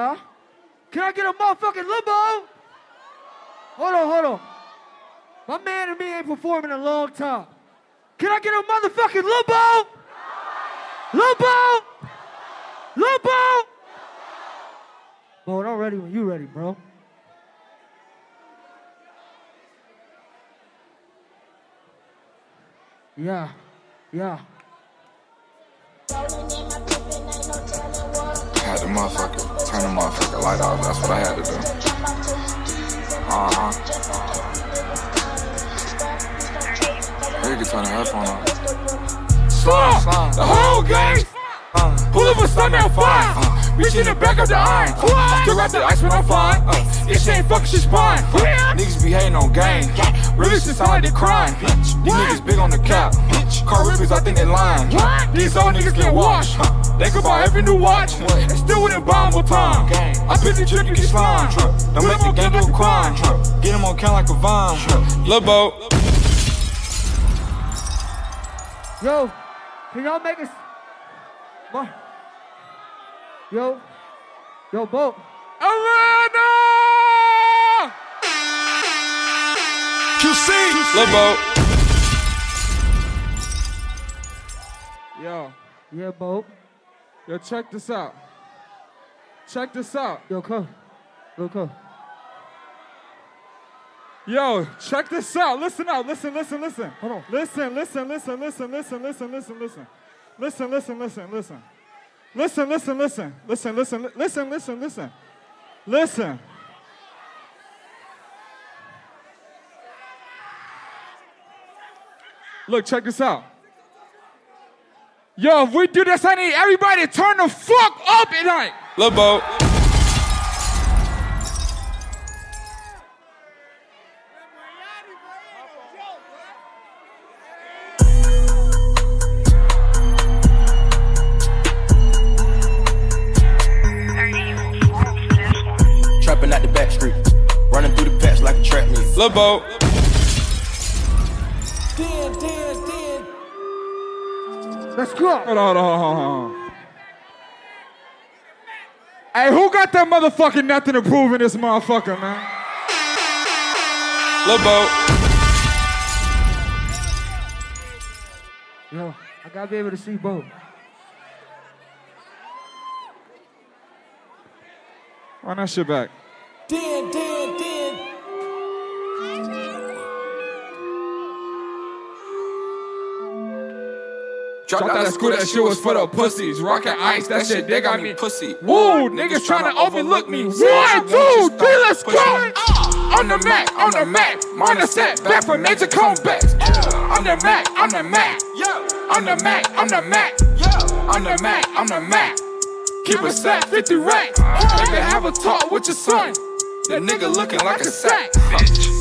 Yeah? Can I get a motherfucking limbo? Hold on, hold on. My man and me ain't performing in a long time. Can I get a motherfucking limbo? Limbo! Limbo! Bro, I'm ready when you ready, bro. Yeah, yeah. Had the motherfucker, turn the motherfucker light off. That's what I had to do. Uh huh. You can turn the headphone off. Slum, Slum. the whole gang. Uh, Pull up a stun that fine. Uh, Reach in the back of the iron. Still got the ice when I'm fine. Uh, this ain't fucking shit spine. Niggas be hating on gang. Really shit sound like they crying. These niggas big on the cap. Car rippers, I think they lying. These old niggas can't wash. They could buy every new watch. And still wouldn't buy 'em with time. I put the trick and get slime. Don't make the gang do a crime. Get him on count like a vine. Lil' Bo. Yo, can y'all make us? Ma- Yo, yo, Bo. Atlanta! QC. Lil' Bo. Yo, Yeah, Bo. Yo, check this out. Check this out. Yo, come. Yo, come. Yo, check this out. Listen out. Listen, listen, listen. Hold on. Listen, listen, listen, listen, listen, listen, listen, listen. Listen, listen, listen, listen. Listen, listen, listen. Listen, listen, listen, listen, listen. Listen. Look, check this out. Yo, if we do this, I need everybody to turn the fuck up tonight. Lil' Bo. Trapping out the back street. Running through the patch like a trap meet. Lil' Bo. Let's. Hold on, hold on, hold on. Hey, who got that motherfucking nothing to prove in this motherfucker, man? Lil' Bo. Yo, I gotta be able to see Bo. Run that shit back. Dropped out of school, that shit was for the pussies. Rockin' ice, that shit, they got me pussy. Woo, niggas tryna overlook me. One, two, three, let's go. Ah, I'm the Mac, I'm the Mac. Minor set, back for major comebacks. I'm the Mac, I'm the Mac. I'm the Mac, I'm the Mac. I'm the Mac, I'm the Mac. Keep a sack, 50 rack. Nigga, have a talk with your son. The nigga looking like a sack.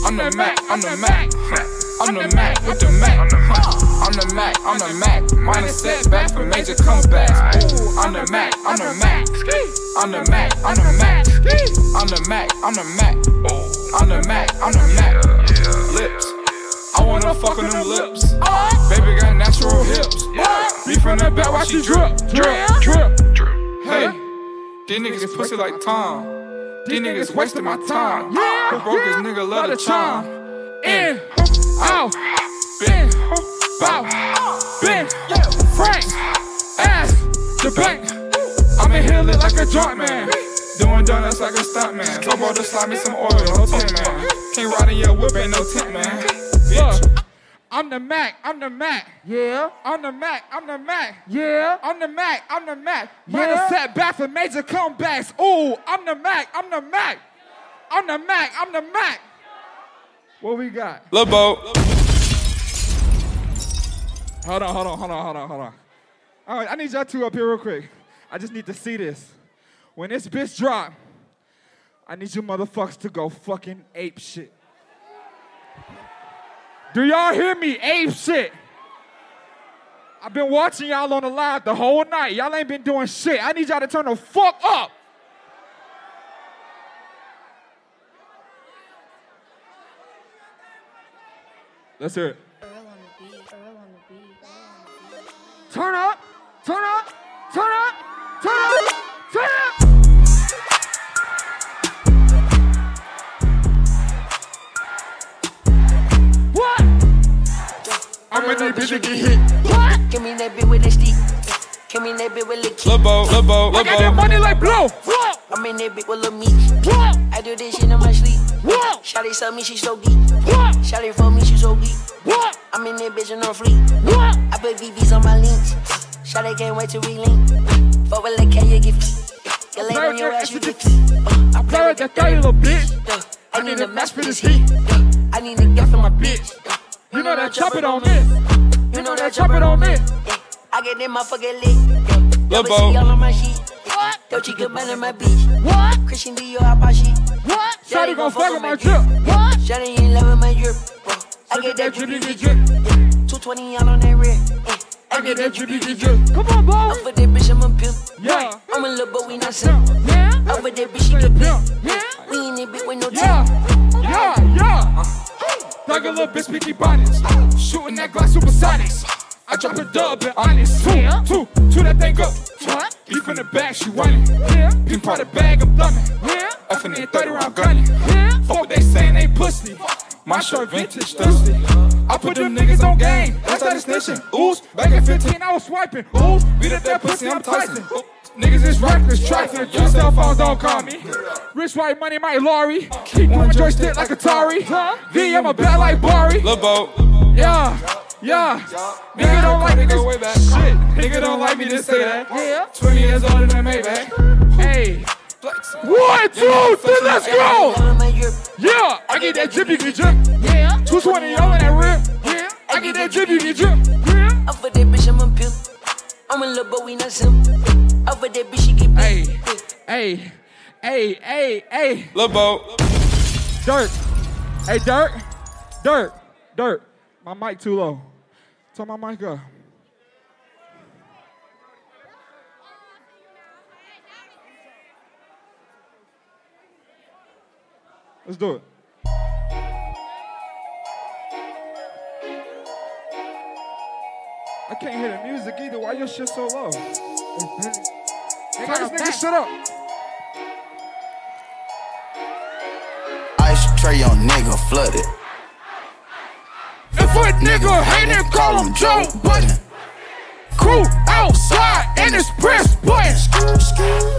I'm the Mac, I'm the Mac. I'm the Mac with the Mac. I'm the Mac, I'm the Mac. Minor set, back for major comebacks. Ooh, I'm the Mac, I'm the Mac. I'm the Mac, I'm the Mac. I'm the Mac, I'm the Mac. I'm the Mac, I'm the Mac. Lips. I wanna fuck on them lips. Baby got natural hips. Beef from the back while she drip, drip, drip. Hey, these niggas pussy like Tom. These niggas wasting my time. The brokest nigga love the charm. In, out, Been, bow, bend, Frank, ass, the bank. I'm in here lit like a joint man. Doing donuts like a stunt man. Talk about to slide me some oil, no tent man. Can't ride in your whip, ain't no tent man. Bitch. Look, I'm the Mac, I'm the Mac. Yeah, I'm the Mac, I'm the Mac. yeah. I'm the Mac, I'm the Mac. Yeah. Minor set back for major comebacks. Ooh, I'm the Mac, I'm the Mac. I'm the Mac, I'm the Mac. What we got? Lil' Bo. Hold on, hold on, hold on, hold on, hold on. All right, I need y'all two up here real quick. I just need to see this. When this bitch drop, I need you motherfuckers to go fucking ape shit. Do y'all hear me? Ape shit. I've been watching y'all on the live the whole night. Y'all ain't been doing shit. I need y'all to turn the fuck up. Let's hear it. Turn up, turn up, turn up, turn up, turn up. What? I'ma bitch get hit. What? Give me that bitch with the stick. Give me that bitch with the kick. Lobo, Lobo, Lobo. I got that money like blow. What? I'm in that bit with the meat. What? I do this shit in my sleep. Shawty saw me, she so geek. Shawty for me, she so geek. I'm in that bitch and on fleek. I put VVs on my links. Shawty can't wait to relink. Fuck with like K, you get feet. You lay on your ass, you get feet. Uh, I Play with that thing, little bitch. I need a match for this heat. I need a girl for my bitch. You uh, know that chop it on me. You know that Chop it on me. I get that motherfucker lit. Lil' Bo. On my sheet. Dolce Gabbana my bitch. What? Christian Dior out my sheet. What? Shawty gon' fuck with my drip. What? Shawty ain't loving my drip. Uh, I get that drippy drip. Uh, 220 out on that red. Uh, I get that drippy drip. Come on, boy. Over that bitch, I'm a pimp. Yeah. I'm a little but we not simp. Yeah. Over that bitch, she get big. Yeah. We in that bitch with no Yeah. tip. Yeah. Yeah. Thug a little bitch, picky bonnets. Shooting that glass supersonics. I drop a dub and honest. Yeah. Two, two, two that thing go. What? Beef in the back, she running. Yeah. Pink part the bag, I'm thumbing. Yeah. Effing in 30 round gunning. Yeah. Fuck what they saying, they pussy. My shirt vintage thirsty. I put them niggas on game. That's how they snitching. Oohs, back at 15, I was swiping. Oohs, beat up that pussy, I'm Tyson. Ooh, Niggas is reckless, trifling. Your cell phones don't call me. Rich white money, my lorry. Keep one joystick like Atari. V, I'm a bat like Barry. Lil' Bo. Yeah, yeah. Nigga don't like me. Go way back. Shit, nigga don't like me to say that. Yeah. 20 years older than Maybach. Hey. One, two, three, let's go. Loving my drip. Yeah, I get that drip, you get drip. Yeah. 220 all in that rip. Yeah. I get that drip, you get drip. Yeah. Over that bitch, I'm a pimp. I'm a little but we not simp. Over that bitch, she get Hey, big. hey, hey, hey, hey. Lil' Bo. Dirt. Hey, Dirt. Dirt. Dirt. My mic too low. Turn my mic up. Let's do it. I can't hear the music either. Why your shit so low? Turn this nigga shit up. Ice tray on nigga flooded. If a nigga hate it, call him Joe Budden. Crew outside and it's press button.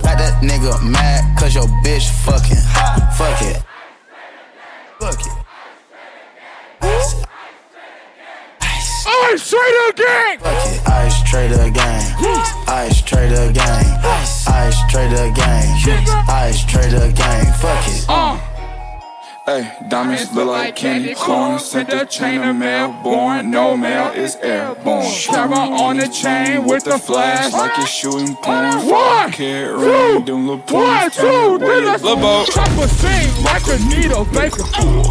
Got that nigga mad cause your bitch fucking. Fuck it. Ice Trader Gang! Fuck it. Ice trader gang. Ice trader gang. Ice trader gang. Ice trader gang. Fuck it. Uh, Hey, diamonds look like candy corn. Sent the chain of mail, born. No mail is airborne. Camera on the chain with the flash, like it's shooting porn. One, two, around, them little one, two, three, let's Lil' Bo. Chop a scene like a needle baker.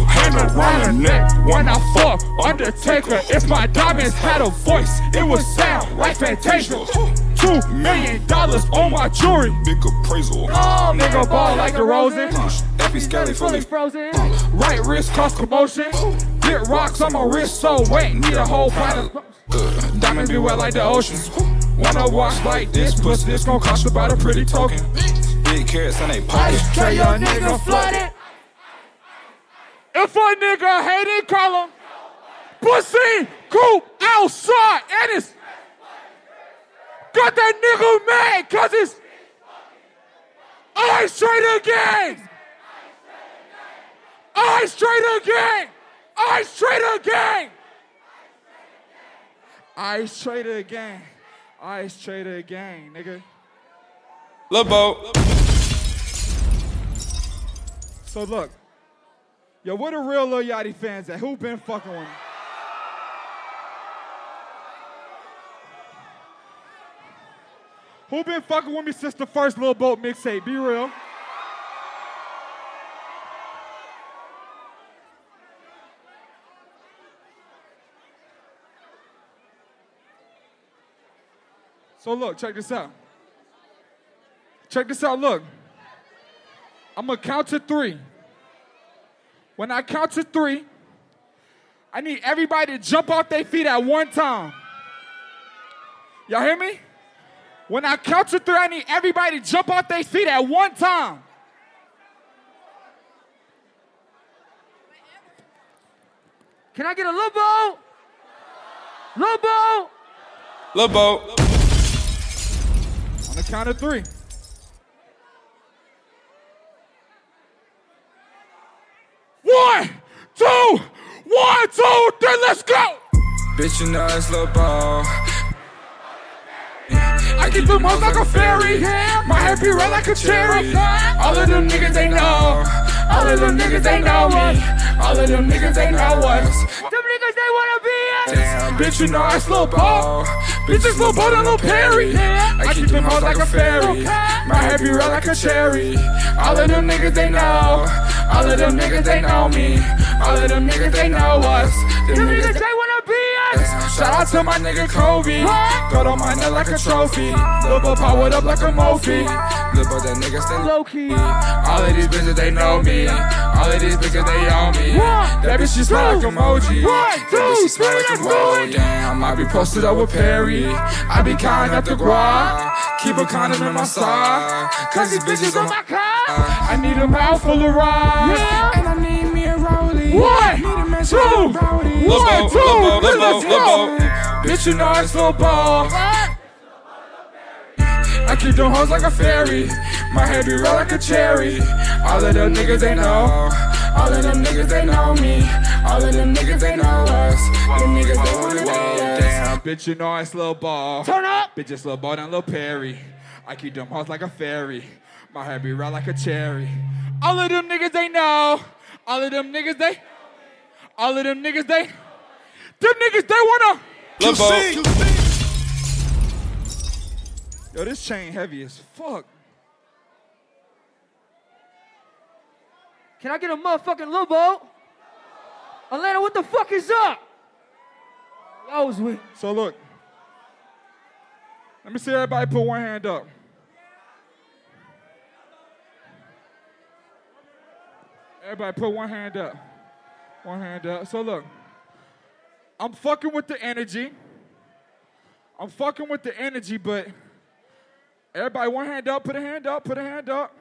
Hand around her neck when I fuck Undertaker. If my diamonds had a voice, it would sound like Fantasia. Two million dollars on my jewelry. Big appraisal. Oh, nigga ball like the Rosen. Effie Scally fully Frozen. Right wrist cause commotion. Get rocks on my wrist so wet. Need a whole pint of. Uh, Diamond be wet like the ocean. Wanna watch like this, pussy, this gon' cost you about a pretty token. Big carrots in they pockets. Tray your nigga flooded. If a nigga hate it, call him pussy coop outside and it's got that nigga mad cause it's Ice Trader Gang! Ice Trader Gang! Ice Trader Gang! Ice Trader Gang. Ice Trader Gang, nigga. Lil' Bo. So look, yo, where the real Lil Yachty fans at? Who been fucking with me? Who been fucking with me since the first Little Boat mixtape? Be real. So look, check this out. Check this out, look. I'm gonna count to three. When I count to three, I need everybody to jump off their feet at one time. Y'all hear me? When I count to three, I need everybody to jump off their feet at one time. Can I get a little bow? Lobo. Lil Bo. On the count of three. One, two, one, two, three, let's go! Bitch, you know it's Lil Bo. I keep them hoes like a fairy. My hair be red like a cherry. All of them niggas they know. All of them niggas they know me. All of them niggas they know us. Them niggas they wanna be us. Damn, bitch, you know I slow ball. Bitch, it's Lil Bo and Lil Perry. I keep them hoes like a fairy. My hair be red like a cherry. All of them niggas they know. All of them niggas they know me. All of them niggas they know us. Them niggas they us. Shout out to my nigga Kobe. Got on my neck like a trophy. Lil Bo powered up like a Mophie. Lil Bo that nigga stay Low key. All of these bitches they know me. All of these bitches they own me. One, That bitch she smell like emoji. one, That two, bitch she smell three, like a do roll. Yeah, I might be posted up with Perry. I be up the guap. Keep a condom in my side. Cause these bitches on my car. I need a mouthful of rice. Yeah. And I need me a rollie. One, Need a man two, with a rowdy. one, two, three, let's go. Bitch, you know it's Lil Bo. I keep them hoes like a fairy. My hair be red like a cherry. All of them niggas they know. All of them niggas they know me. All of them niggas they know us. Them niggas they wanna. Damn, bitch, you know it's Lil Ball. Turn up. Bitch, it's Lil Ball and Lil Perry. I keep them hoes like a fairy. My hair be red like a cherry. All of them niggas they know. All of them niggas they. All of them niggas they. Them niggas they wanna. Lil Bo. Yo, this chain heavy as fuck. Can I get a motherfucking Lobo? Atlanta, what the fuck is up? That was weak. So look. Let me see everybody put one hand up. Everybody put one hand up. One hand up. So look. I'm fucking with the energy. I'm fucking with the energy, but everybody one hand up, put a hand up, put a hand up.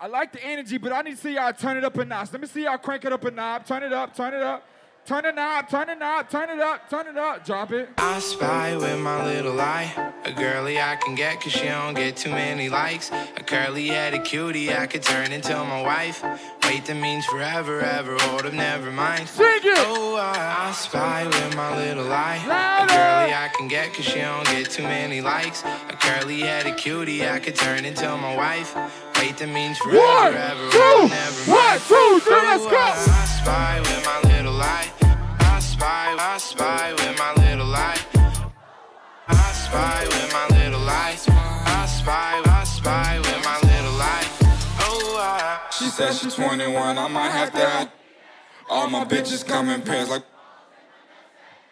I like the energy, but I need to see y'all turn it up a notch. Let me see y'all crank it up a knob. Turn it up, turn it up. Turn it knob, turn it knob, turn it up, turn it up. Drop it. I spy with my little eye. A girly I can get cause she don't get too many likes. A curly headed cutie I could turn into my wife. Wait, that means forever, ever. Hold up, never mind. Sing it. Oh, I, I spy with my little eye. Louder. A girly I can get cause she don't get too many likes. A curly headed cutie I could turn into my wife. Wait, that means forever, One, ever. two, hold up, never one, mind. two, three, let's Oh, go. I, I spy with my little eye. I spy, I spy with my little eye. I spy with my little eye. I spy, I spy with my little eye. Oh, I. She said she's 21, I might have to. All my bitches come in pairs like.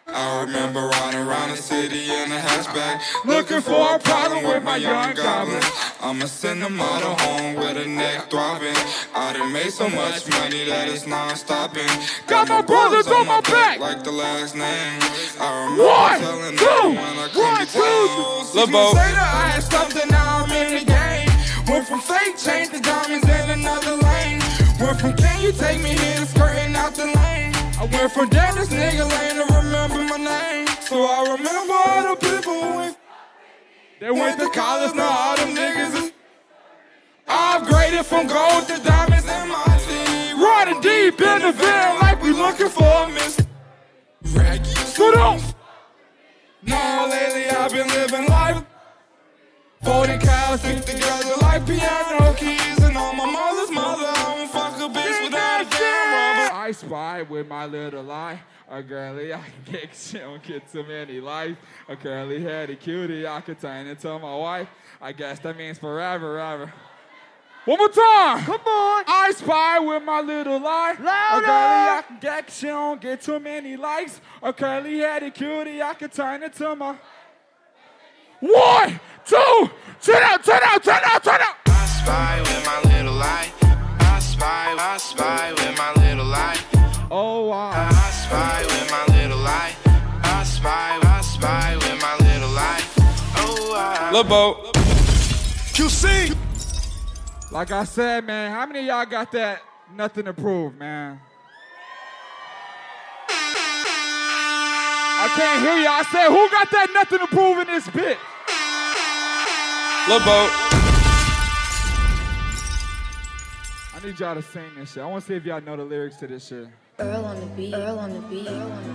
I remember riding around the city in a hatchback, looking for a problem with my young goblin. I'ma send them all to home with a neck throbbing. I done made so much money that it's non-stopping. Got my brothers on my back. like the last name. I remember One, telling two, everyone I couldn't one, get two. down. Lil' Bo. Say that I had something, now I'm in the game. Went from fake chains to diamonds in another lane. Went from can you take me here to skirting out the lane. I went from this nigga lane to remember my name. So I remember all the people who went. They went to college, now all them niggas is. I upgraded from gold to diamonds in my team. Riding deep in the van like we looking for a miss. Raggy. So don't. Now lately I've been living life. 40 cows stick together like piano keys. I spy with my little eye. A girly I can get, she don't get too many life. A curly headed cutie I could turn into my wife. I guess that means forever, ever. One more time. Come on. I spy with my little eye. Louder. A girly I can get, she don't get too many likes. A curly headed cutie I could turn into my. One, two, turn out, turn out, turn out, turn out. I spy with my little eye. I spy, I spy with my little eye. Oh, wow. I spy with my little eye. I spy, I spy with my little eye. Oh, I. Lil' Bo. QC. Like I said, man, how many of y'all got that nothing to prove, man? I can't hear you. I said, who got that nothing to prove in this bit? Lil need y'all to sing this shit. I want to see if y'all know the lyrics to this shit. Earl on the beat. Earl on the beat. Earl on the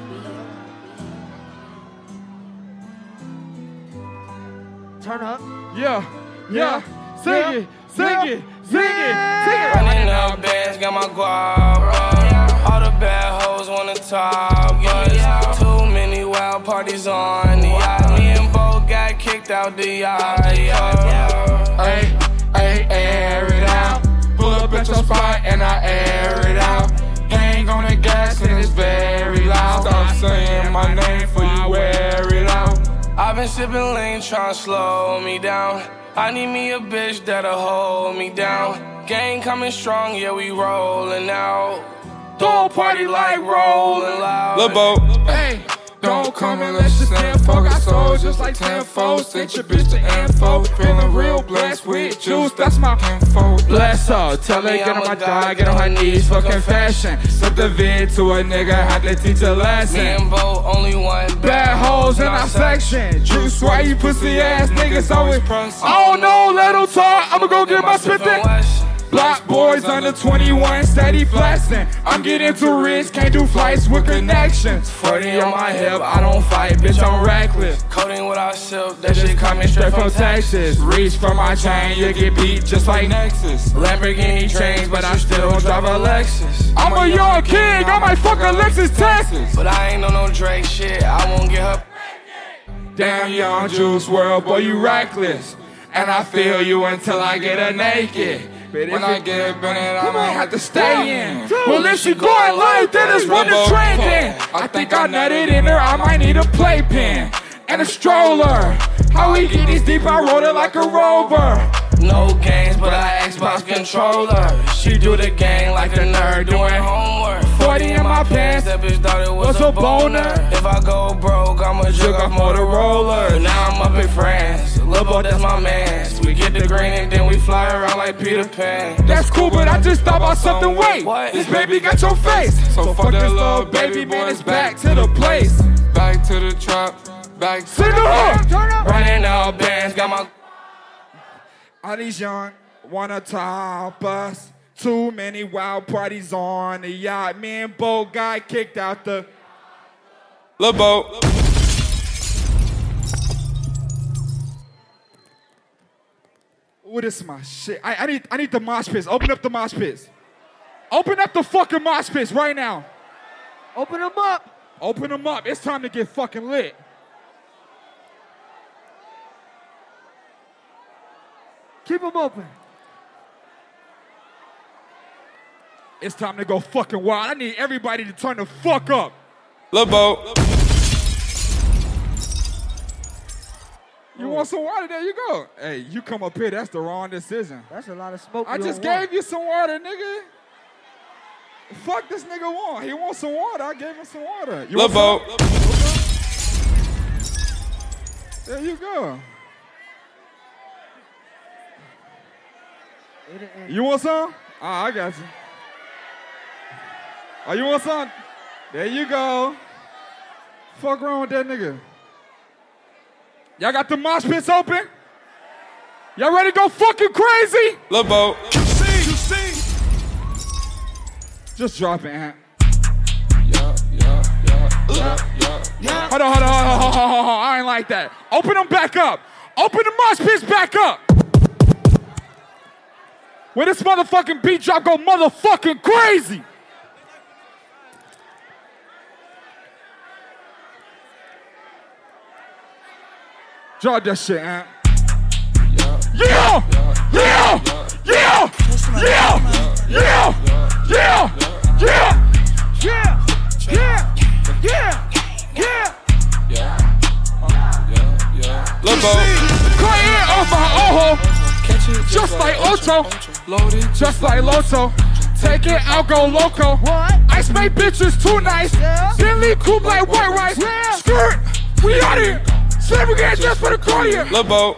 beat. Turn up. Yeah, yeah. Sing Yeah. it, sing Yeah. it, sing it, sing it. Running up bands, got my guap. All the bad hoes wanna talk. Yeah. Too many wild parties on the yacht. Me and Bo got kicked out the yacht. Yeah. Ay, ay, air it out. Up spot and I air it out. Hang on the gas and it's very loud. Stop saying my name for you wear it out. I've been sipping lean, tryna slow me down. I need me a bitch that'll hold me down. Gang coming strong, yeah, we rolling out. Don't party like rolling loud. Lil Bo. Hey. Don't come unless you stand for Got souls just like tenfold. Sent your bitch to info. Feeling real blessed with juice. That's my info. Bless her, tell her get on my dog, get on her knees for confession. Slip the vid to a nigga, had to teach a Me lesson. and Bo, only one Bad hoes in our section. Juice, why you pussy ass niggas always. I don't know, let 'em talk. I'ma go get my spit that. Block boys under 21, steady flexing. I'm getting too rich, can't do flights with connections. 40 on my hip, I don't fight, bitch, I'm reckless. Codeine without silk, that shit coming straight from Texas. Reach for my chain, you get beat just like Nexus. Lamborghini trains, but I still drive a Lexus. I'm a young king, I might fuck a Lexus Texas. But I ain't on no Drake shit, I won't get her. Damn young Juice WRLD, boy, you reckless. And I feel you until I get her naked. But When I get Bennett, I might have to stay in. Well, if she going light, then it's run the train then. I think I nutted in her, I might need a playpen and a stroller. How we get these deep, I rode it like a rover. No games, but I Xbox controller. She do the gang like a nerd doing homework. 40 in my pants, That bitch thought it was was a a boner. boner. If I go broke, I'ma jug off Motorola. Now I'm up in France. Lil' Bo, that's my man. We get the green and then we fly around like Peter Pan. That's cool, but I just thought about something. Wait, What? this baby got your face. So fuck this little baby, man, it's back to the place. Back to the trap. Back to Sing the hook. Running out bands, got my All these young wanna top us. Too many wild parties on the yacht. Me and Bo got kicked out the. Lil Bo. What is my shit? I, I need I need the mosh pits. Open up the mosh pits. Open up the fucking mosh pits right now. Open them up. Open them up. It's time to get fucking lit. Keep them open. It's time to go fucking wild. I need everybody to turn the fuck up. Lil Bo. You want some water? There you go. Hey, you come up here. That's the wrong decision. That's a lot of smoke. I just don't want. gave you some water, nigga. Fuck this nigga want. He wants some water. I gave him some water. You Lil want Bo. some? There you go. You want some? Ah, I got you. Oh, you want some? There you go. Fuck wrong with that nigga. Y'all got the mosh pits open? Y'all ready to go fucking crazy? Lil Bo. Just drop it, Ant. Yeah, yeah, yeah, yeah, yeah, yeah. Hold on, hold on, hold on, hold on, hold on, hold on. I ain't like that. Open them back up. Open the mosh pits back up. When this motherfucking beat drop, go motherfucking crazy. Drop that shit, Ant. Yeah! Yeah! Yeah! Yeah! Yeah! Yeah! Yeah! Yeah! Yeah! Yeah! Yeah! Lil Bo. Crying off my ojo. Just like Ocho. Just like Loto. Take it out, go loco. Ice make bitches too nice. Yeah. Bentley coupe like white rice. Yeah. Skirt. We out here. Segregate just for the cardio. Lil Bo.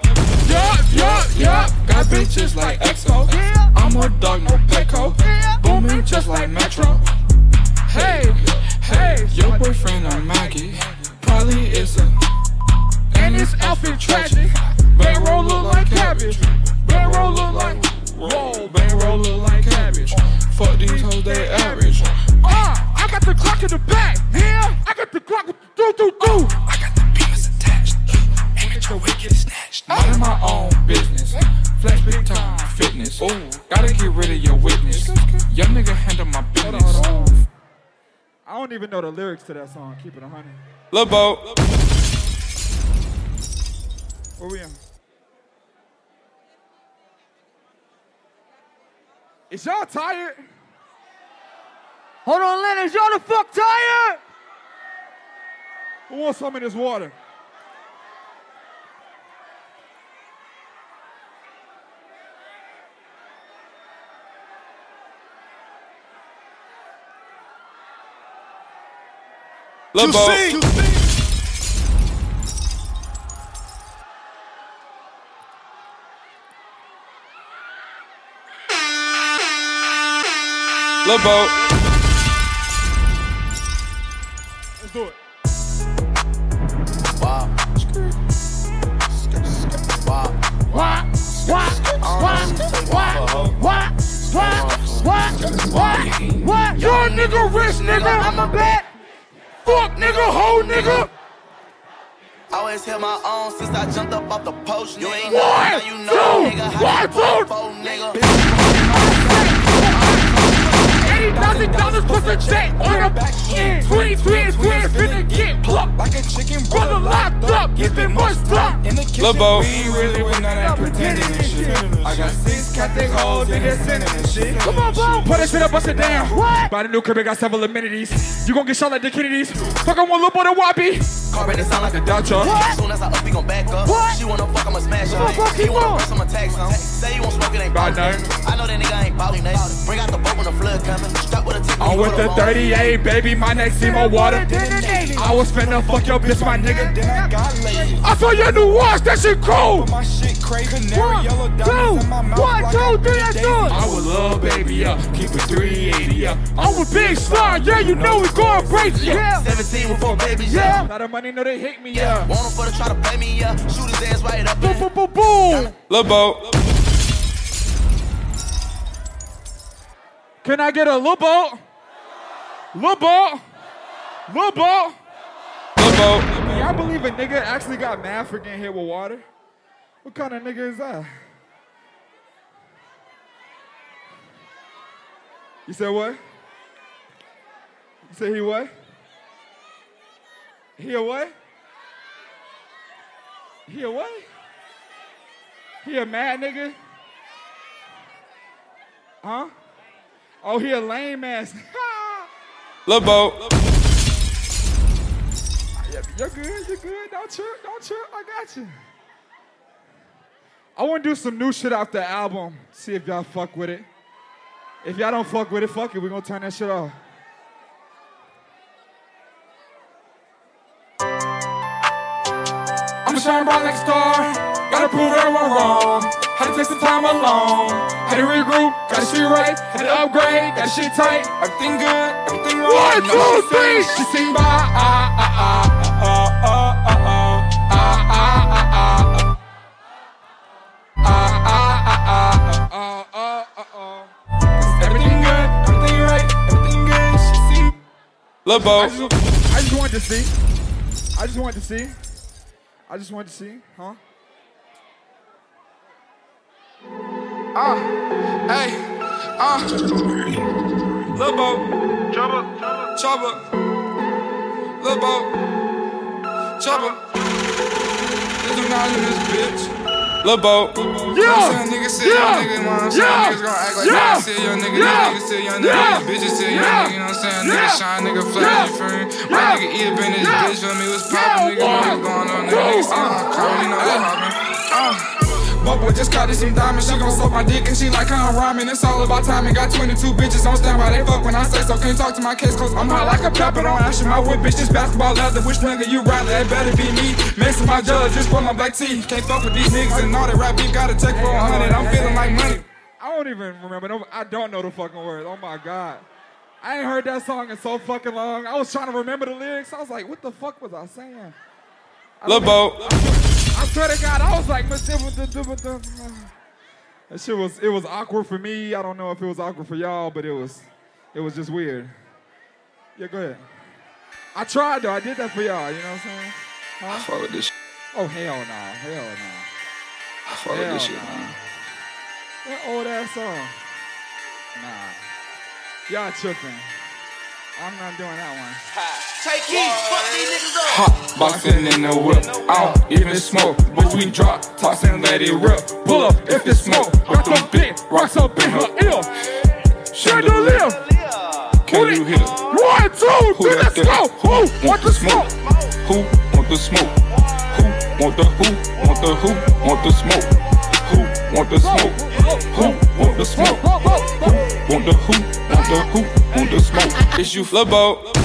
Yup, yup, yup. Got bitches like EXO. Yeah! I'm a dog, no Pecco. Yeah! Booming just like Metro. Hey, hey. Your boyfriend a Maggie. Probably is a. And his outfit tragic. Bankroll look like cabbage. Bankroll look like. Whoa, bankroll look like cabbage. Fuck these hoes, they average. Ah, I got the clock in the back. Yeah, I got the clock with the do do do. I got the beamers attached. Get your wicked snatched. Minding my own business. Flex big time fitness. Ooh, gotta get rid of your witness. Young nigga handle my business. I don't even know the lyrics to that song. Keep it a hundred. Lil Bo. Where we in? Is y'all tired? Hold on, Lennox. Y'all the fuck tired? Who wants some of this water? Love ball. See. Love boat. Let's do it. Wow. Wow. Wow. Wow. Wow. Wow. What? What? What? What? You're nigga rich nigga. I'm a bad Fuck nigga, hoe nigga. I always held my own since I jumped up off the post. You ain't know, you know, nigga. one, How you two. phone, nigga. Eighty thousand dollars plus a check on a back end. Twenty twins, twins finna get plucked like a chicken brother locked up. Giving much luck in the kitchen. Lil Bo. We ain't really with none of that pretending and shit. I got six Catholic hoes in here sending and shit. Come on, bro. Put that shit up, bust it down. What? Buy the new crib, it got several amenities. You gon' get shot like the Kennedys. Fuck on one little boy to Wappy. Carpet sound like a Dutcher. As soon as I up, we gon' back up. What? She wanna fuck, I'ma smash her. Fuck, fuck, He wanna press, I'ma tax him. Say you won't smoke, it ain't Bad ballin'. name. I know that nigga ain't ballin'. Bring out the boat when the flood coming. Strap with a tip. I'm with the 38, baby. My neck see more water. I was finna fuck your bitch, my nigga. I got lazy. I saw your new watch, that shit cool. My shit crazy. One, Canary yellow diamonds in my mouth. two, like one, I two, three, did let's it do it. I would love baby up, keep it 380 up. I'm a big star, yeah, you know we going crazy. Yeah. 17 with four babies, yeah. Lot of money, know they hate me, Yeah. yeah. Want him for to try to play me, yeah. Shoot his ass right up. Boom, boom, boom, boom. Lil Bo. Can I get a little ball? Little ball? Little ball? Lil Bo. Y'all believe a nigga actually got mad for getting hit with water? What kind of nigga is that? You said what? You said he what? He a what? He a what? He a mad nigga? Huh? Oh, he a lame ass. Lil Bo. Ah, you're good, you're good. Don't trip, don't trip. I got you. I want to do some new shit off the album. See if y'all fuck with it. If y'all don't fuck with it, fuck it. We're gonna turn that shit off. I'm shining bright like a star. Gotta prove everyone wrong. Had to take some time alone. Had to regroup, got the shit right. Had to upgrade, got the shit tight. Everything good. Everything right. One, No, she three. said- She sing by ah ah ah ah ah ah ah ah ah ah ah. Ah ah ah ah ah ah ah ah. Everything good. Everything right. Everything good. She see. Lil I just, I just wanted to see. I just wanted to see. I just wanted to see, huh? Uh, hey, uh, Lil Bo, Chubba, Chubba, Lil Bo, Chubba. There's some guys in this bitch. Lil Bo. Yeah! Niggas say Yeah! young niggas, you know what I'm saying? Yeah! Niggas gon' act like Yeah! niggas say young niggas, Yeah! niggas say young Yeah! niggas, bitches say young Yeah! niggas, you know what I'm saying? Yeah! Niggas shine, nigga fly, Yeah! you feel me? Yeah! My nigga eat up in this Yeah! bitch, feel me? What's Yeah! poppin', nigga? One, What's going on? two, Niggas see my car, you know what's poppin'. Uh. Bubba just got this some diamonds. She gon' suck my dick and she like how I'm rhyming. It's all about timing. Got 22 bitches on standby. They fuck when I say so. Can't talk to my case cause I'm hot like a pepper. Don't ask my whip, bitch. This basketball leather. Which nigga you rather? It better be me. Messing my judge just for my black tea. Can't fuck with these niggas and all that rap beef. Gotta take for a hundred. I'm feeling like money. I don't even remember. No, I don't know the fucking words. Oh my god. I ain't heard that song in so fucking long. I was trying to remember the lyrics. I was like, what the fuck was I saying? Lil Bo. I swear to God, I was like, "Miss Dibba da Dibba that shit was it was awkward for me. I don't know if it was awkward for y'all, but it was it was just weird. Yeah, go ahead. I tried though. I did that for y'all. You know what I'm saying? I fuck with this. Oh hell no, hell no. I fuck with this shit, nah. man. That old ass song. Nah. Y'all tripping. I'm not doing that one. Take heat, fuck these niggas up. Hot boxing in the whip. I don't even smoke, but we drop, toss and let it rip. Pull up if it's smoke. Got them big rocks up in her ear. Chandelier. Can you hear? One, two, Who three, let's go. Who want the smoke? Who want the smoke? Who want the who? Want the who? Want the smoke? Want the smoke? Who want the smoke? Who want the who? Want the who? Want the smoke? It's you, Flubbo.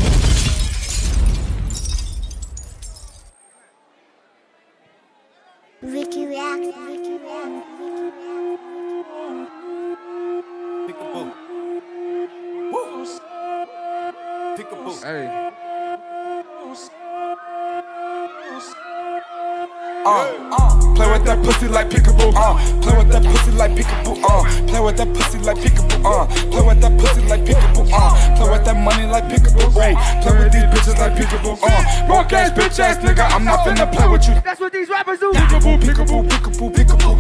That pussy like peekaboo. Uh, play with that pussy like peekaboo. Uh, play with that pussy like peekaboo. Uh, play with that pussy like peekaboo. Uh, play with that money like peekaboo. Hey, play with these bitches like peekaboo. Uh, broke ass bitch ass nigga, I'm not finna play with you. That's what these rappers do. Peekaboo, peekaboo, peekaboo, peekaboo.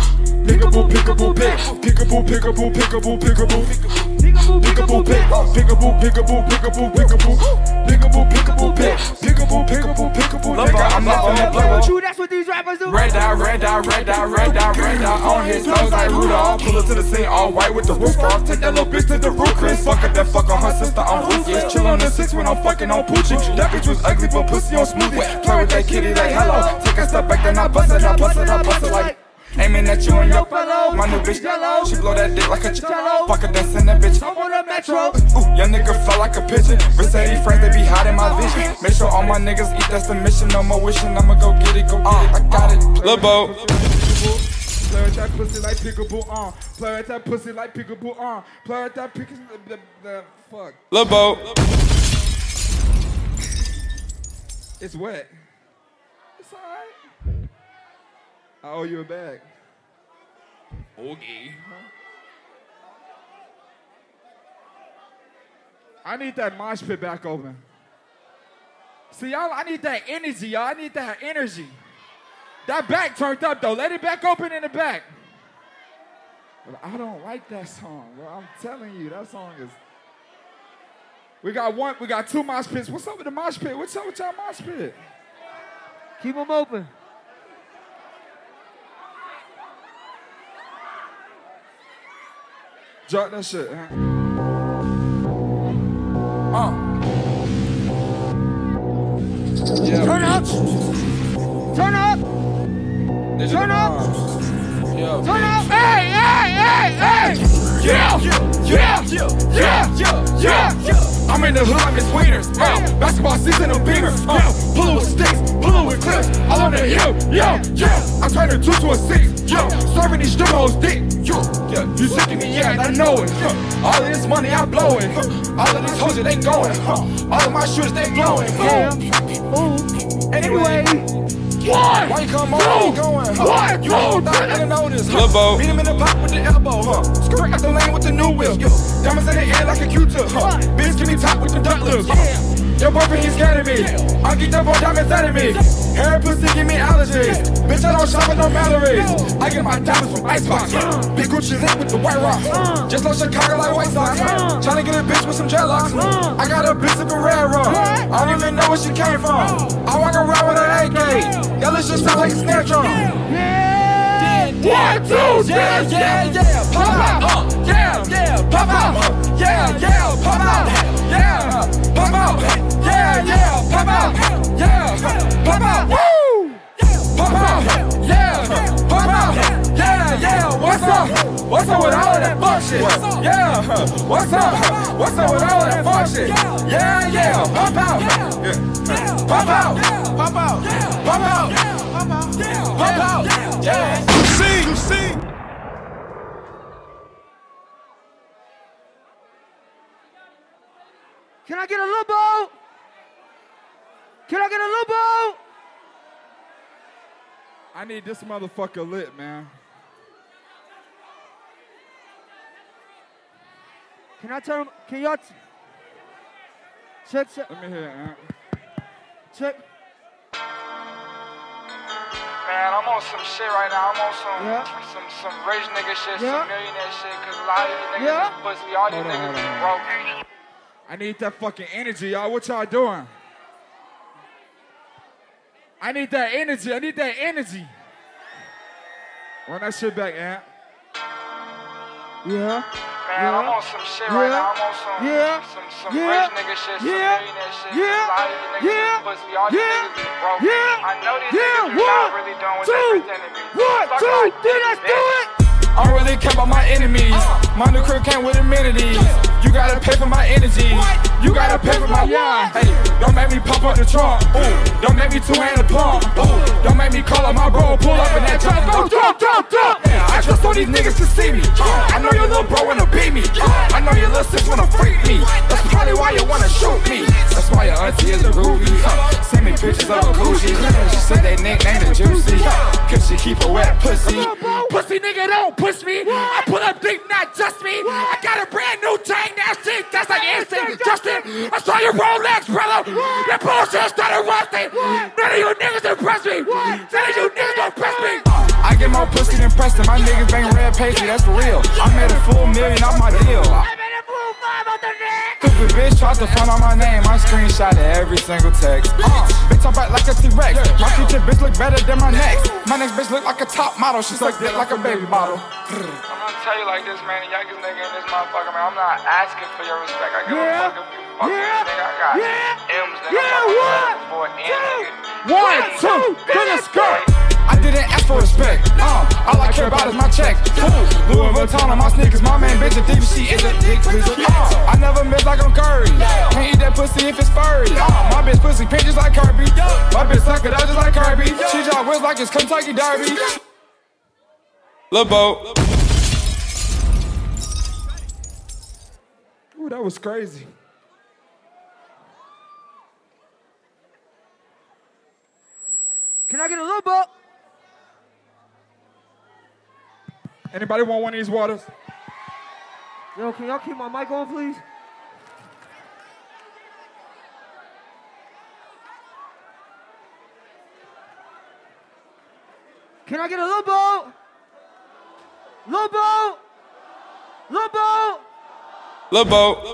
Peekaboo, peekaboo, pick. Peekaboo, peekaboo, peekaboo, peekaboo. Peekaboo, pick. Peekaboo, peekaboo, peekaboo, peekaboo. Peekaboo, peekaboo, pick. Peekaboo, peekaboo, peekaboo, nigga, I'm not finna play with you. True, that's what these rappers do. Red dot, red dot, red dot, red dot, red dot on his nose like Rudolph. Pull up to the scene all white with the roof off. Take that little bitch to the roof, Chris. Fuck up that fuck on her sister on ruthless. Chill on the six when I'm fucking on Poochie. That bitch was ugly, but pussy on smoothie. Play with that kitty like hello. Take a step back, then I bust it, I bust it, I bust it like. Aiming at you and your fellow. My new bitch, yellow. she blow that dick like a cello. Fuck her, then send that bitch. I'm on the metro. Ooh, young nigga fly like a pigeon. Mercedes friends, they be hiding my vision. Make sure all my niggas eat, that's the mission. No more wishing, I'ma go get it, go get it. I got it. Lil Bo. Play with that pussy like peekaboo, uh. Play with that pussy like peekaboo, uh. Play with that peekaboo, the, the, fuck. Lil Bo. It's wet. It's alright. I owe you a bag. Okay. I need that mosh pit back open. See, y'all, I need that energy, y'all. I need that energy. That back turned up, though. Let it back open in the back. But I don't like that song, bro. I'm telling you, that song is. We got one, we got two mosh pits. What's up with the mosh pit? What's up with y'all mosh pit? Keep them open. Drop that shit. Huh? Yeah. Turn up. Turn up. Turn up. Yeah. Turn up. Hey, hey, hey, hey! Yeah, yeah, yeah, yeah, yeah, yeah. I'm in the hood, I'm in. Yeah. Basketball season, I'm bigger. Yeah. Pull with sticks, pull with clips. All on the hill. Yeah, yeah. I turned a two to a six. Yeah. Serving these strip hoes dick. Yeah, yeah. You sick of me, yeah, and I know it. All of this money, I'm blowing. All of these hoes, they going. All of my shoes, they blowing. Yeah. Anyway. One, Why you come on? two, going? one, You two, all thought I three. didn't know this. Huh? Beat him in the pop with the elbow. Huh? Skirt out the lane with the new whip. Diamonds in the air like a Q-tip. Huh? Bitch, give me top with the duck lips. Huh? Your boyfriend, he's scared of me. I get them on diamonds out of me. Hair pussy give me allergies. Bitch, I don't shop with no Mallory. I get my diamonds from Icebox. Big Gucci link with the white rock. Just like Chicago like White Sox. Tryna get a bitch with some dreadlocks. I got a bitch sipping red rum. I don't even know where she came from. I walk around with an AK. Y'all just sound like a snare drum. One, two, three, yeah, yeah, yeah, pop out, uh, yeah, yeah, pop out, yeah, yeah, pop out, yeah, pop out, yeah, yeah, pop out, yeah, pop out, woo, pop out, yeah, pop out, yeah, yeah, what's up, what's up with all of that bullshit, yeah, what's up, what's up with all of that bullshit, yeah, yeah, pop out, yeah, pop out, pop out, pop out, pop out, yeah. See, see. Can I get a limbo? Can I get a limbo? I need this motherfucker lit, man. Can I tell him? Can y'all t- check check Let me hear it, Aunt. check? Man, I'm on some shit right now. I'm on some Yeah. some some rich nigga shit, Yeah. some millionaire shit. Cause a lot of these niggas Yeah. is pussy. All these niggas is on, broke. I need that fucking energy, y'all. What y'all doing? I need that energy. I need that energy. Run that shit back, Aunt. Yeah. Man, Yeah. I'm on some shit right now. I'm on some Yeah. some some Yeah. rich nigga shit, some Yeah. millionaire shit. Yeah. Cause a lot of niggas Yeah. pussy. All these Yeah. niggas is broke. Yeah. I know these Yeah. niggas is One, not really doing what two, they pretend to be. One, Fuck two, my three, dick, let's do it. I don't really care about my enemies. Uh. My new crib came with amenities. You gotta pay for my energy. You gotta pay for my yeah. Hey, don't make me pop up the trunk. Ooh, don't make me two hand a pump. Ooh, don't make me call up my bro, pull up in that truck. Go jump, jump, jump. Yeah, I just want these niggas to see me. I know your little bro wanna beat me. I know your little sis wanna freak me. That's probably why you wanna shoot me. That's why your auntie is a. Huh. Send me pictures of a coochie. She said they nickname her Juicy. Cause she keep a wet pussy. Pussy nigga don't push me. I pull up deep, not just me. I got a brand new tank, that shit, that's like instant Justin. I saw your Rolex, brother. That bullshit started rusting. None of you niggas impress me. None of you niggas don't impress me. I get more pussy than Preston. My niggas bang red pastry, that's for real. I made a full million off my deal. I made a full mind about the neck. Stupid bitch tried to find out my name. I screenshot every single text. Uh, bitch, I bite like a T-Rex. My future bitch look better than my next. My next bitch look like a top model. She suck dick like a baby bottle. I'm gonna tell you like this, man. The youngest nigga in this motherfucker, man. I'm not asking for your respect. I give Yeah. a fuck Yeah. nigga. I got Yeah. M's, nigga. Yeah, one, for an N. One, two, to the skirt. I didn't ask for respect. Uh, all I care about is my check. Ooh, Louis Vuitton on my sneakers. My man, bitch a diva. She is a dick. Uh, I never miss like I'm Curry. Can't eat that pussy if it's furry. Uh, my bitch pussy pink just like Kirby. My bitch suck it up just like Kirby. She drop whiz like it's Kentucky Derby. Lil Bo. Ooh, that was crazy. Can I get a limbo? Anybody want one of these waters? Yo, can y'all keep my mic on, please? Can I get a limbo? Limbo? Limbo? Lil Bo.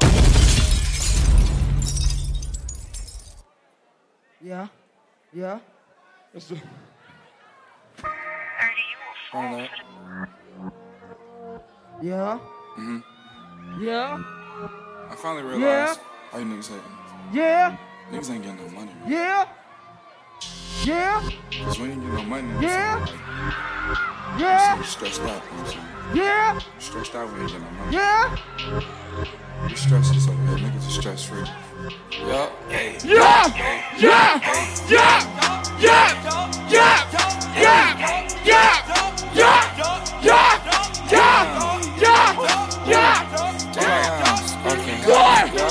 Yeah. Yeah. That's the... One of that. Yeah. Mhm. Yeah. I finally realized yeah. all you niggas hating. Yeah. Niggas ain't getting no money. Man. Yeah. Yeah. Cause when you get no money, yeah. Like, yeah. stressed out. Yeah. Stressed out when you get no money. Yeah. We stress this over here. Niggas are stress free. Yup. Yeah. Yeah. Yeah. Yeah. yeah. yeah. yeah. yeah. One, two,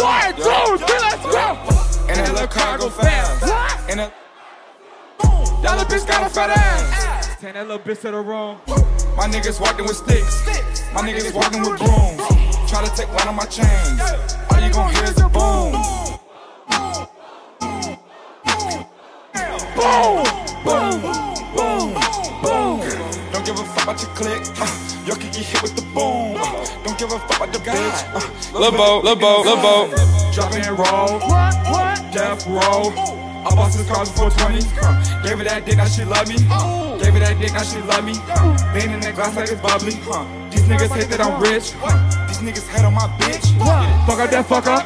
one, two, three, let's go! And that little car go fast. And that little bitch got a fat ass. Send that little bitch to the room. My niggas walking with sticks. My niggas walking with brooms. Try to take one of my chains. All you gon' hear is a boom. Boom, boom, boom, boom. Don't give a fuck about your click. Uh, yo can get hit with the boom. Uh, don't give a fuck about the bitch. Uh, Lil Bo, Lil Bo, Lil Bo. Drop and roll. What? What? Death row. I bought this car for 420. Uh, Gave her that dick, now she love me. Gave her that dick, now she love me. Lean in that glass like it's bubbly. These niggas hate that I'm rich. These niggas head on my bitch. Fuck up that fuck up.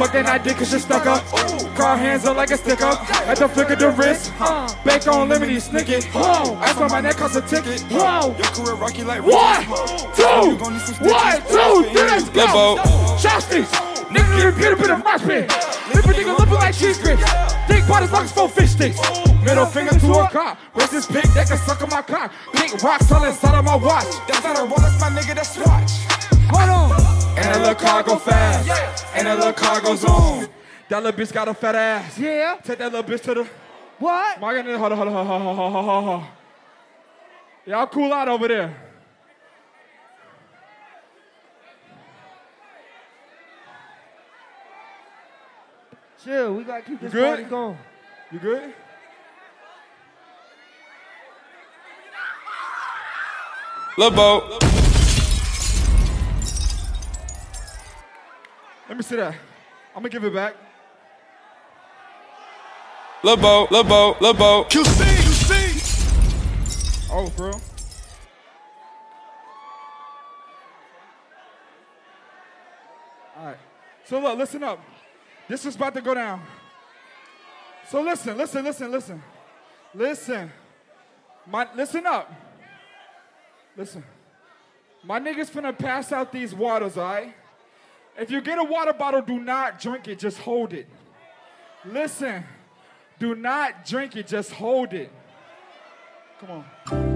Fuck that night dick cause she stuck up. Car hands up like a stick up. At the flick of the wrist. Bake on lemony snicket. That's why my neck costs a ticket. Your career rocky like One, two, You gon' need some one, two, three, let's go. Chopsticks. Nigga, get a bit of mosh pit. Lip a nigga looking like cheese grits. Dick long as four fish sticks. Middle finger to a car. Where's this pig that can suck on my car? Pink rocks all inside of my watch. That's not a roll, that's my nigga, that's swatch. Hold on. And that little car go fast. And that little car goes on. That little bitch got a fat ass. Yeah. Take that little bitch to the. What? My on, hold on, hold on, hold on, hold on, hold on. Y'all cool out over there. Chill. We gotta keep this good? party going. You good? Lil Bo. Let me see that. I'm gonna give it back. Lil Bo, Lil Bo, Lil Bo. QC, QC. Oh, for real? All right. So look, listen up. This is about to go down. So listen, listen, listen, listen. Listen. My listen up. Listen. My niggas finna pass out these waters, all right? If you get a water bottle, do not drink it, just hold it. Listen. Do not drink it, just hold it. Come on.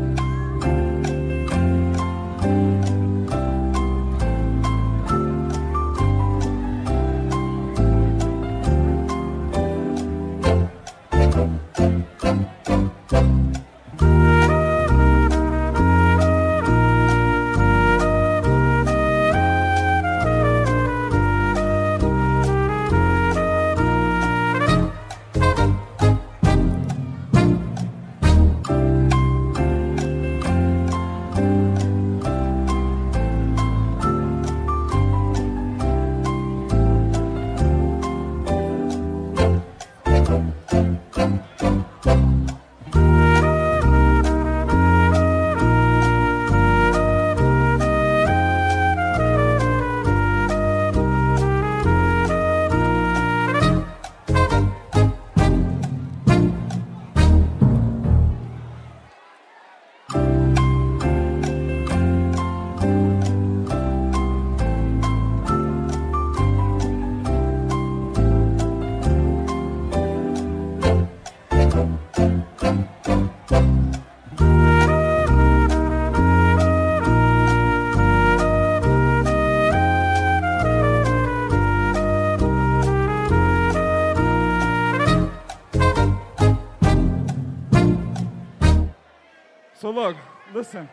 Look, listen.